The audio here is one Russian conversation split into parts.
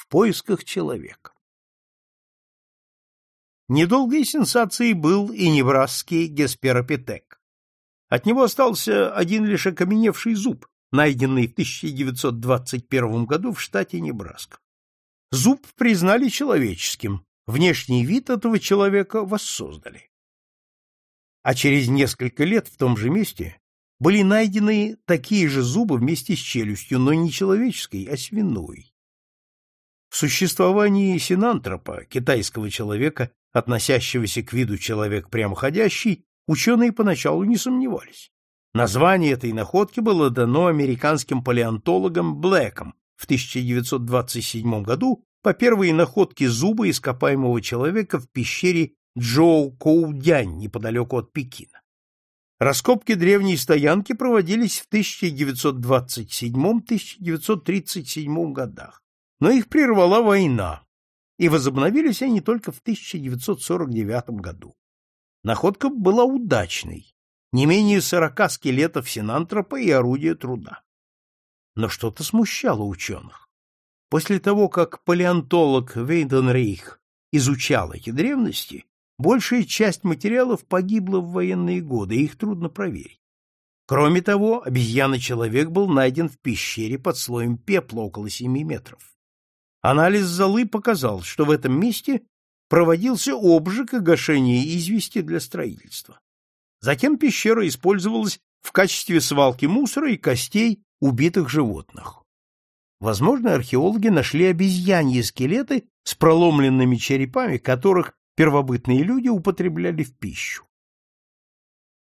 в поисках человека. Недолгой сенсацией был и небрасский гесперопитек. От него остался один лишь окаменевший зуб, найденный в 1921 году в штате Небраска. Зуб признали человеческим, внешний вид этого человека воссоздали. А через несколько лет в том же месте были найдены такие же зубы вместе с челюстью, но не человеческой, а свиной. В существовании синантропа, китайского человека, относящегося к виду человек прямоходящий, ученые поначалу не сомневались. Название этой находки было дано американским палеонтологом Блэком в 1927 году по первой находке зуба ископаемого человека в пещере Джоу Коудянь неподалеку от Пекина. Раскопки древней стоянки проводились в 1927-1937 годах, но их прервала война, и возобновились они только в 1949 году. Находка была удачной, не менее сорока скелетов синантропа и орудия труда. Но что-то смущало ученых. После того, как палеонтолог Вейденрейх изучал эти древности, большая часть материалов погибла в военные годы, и их трудно проверить. Кроме того, обезьяна-человек был найден в пещере под слоем пепла около 7 метров. Анализ золы показал, что в этом месте проводился обжиг и гашение извести для строительства. Затем пещера использовалась в качестве свалки мусора и костей убитых животных. Возможно, археологи нашли обезьяньи скелеты с проломленными черепами, которых первобытные люди употребляли в пищу.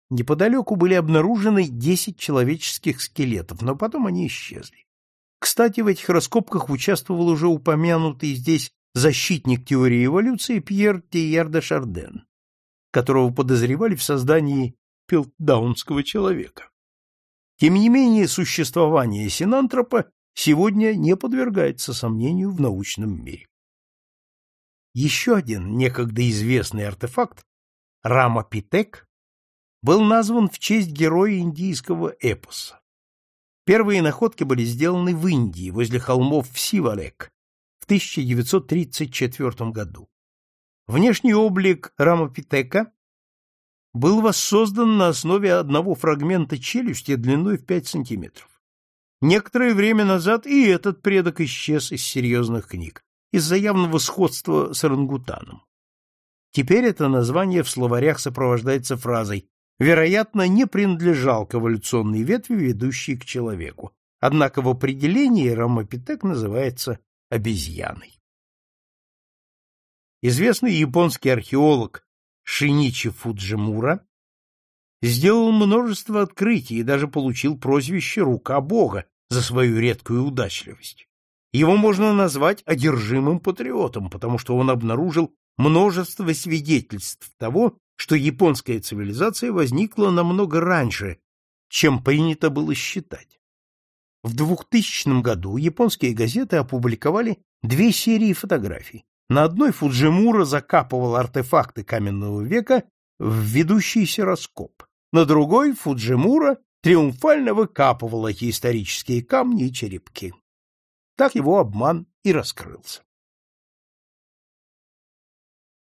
Неподалеку были обнаружены десять человеческих скелетов, но потом они исчезли. Кстати, в этих раскопках участвовал уже упомянутый здесь защитник теории эволюции Пьер Тиер де Шарден которого подозревали в создании пилтдаунского человека. Тем не менее, существование синантропа сегодня не подвергается сомнению в научном мире. Еще один некогда известный артефакт, Рамапитек, был назван в честь героя индийского эпоса. Первые находки были сделаны в Индии, возле холмов Сивалек, в 1934 году. Внешний облик Рамапитека был воссоздан на основе одного фрагмента челюсти длиной в 5 сантиметров. Некоторое время назад и этот предок исчез из серьезных книг из-за явного сходства с орангутаном. Теперь это название в словарях сопровождается фразой «вероятно, не принадлежал к эволюционной ветви, ведущей к человеку». Однако в определении рамопитек называется обезьяной. Известный японский археолог Шиничи Фуджимура сделал множество открытий и даже получил прозвище «Рука Бога» за свою редкую удачливость. Его можно назвать одержимым патриотом, потому что он обнаружил множество свидетельств того, что японская цивилизация возникла намного раньше, чем принято было считать. В 2000 году японские газеты опубликовали две серии фотографий, на одной Фуджимура закапывал артефакты каменного века в ведущийся раскоп. На другой Фуджимура триумфально выкапывал эти исторические камни и черепки. Так его обман и раскрылся.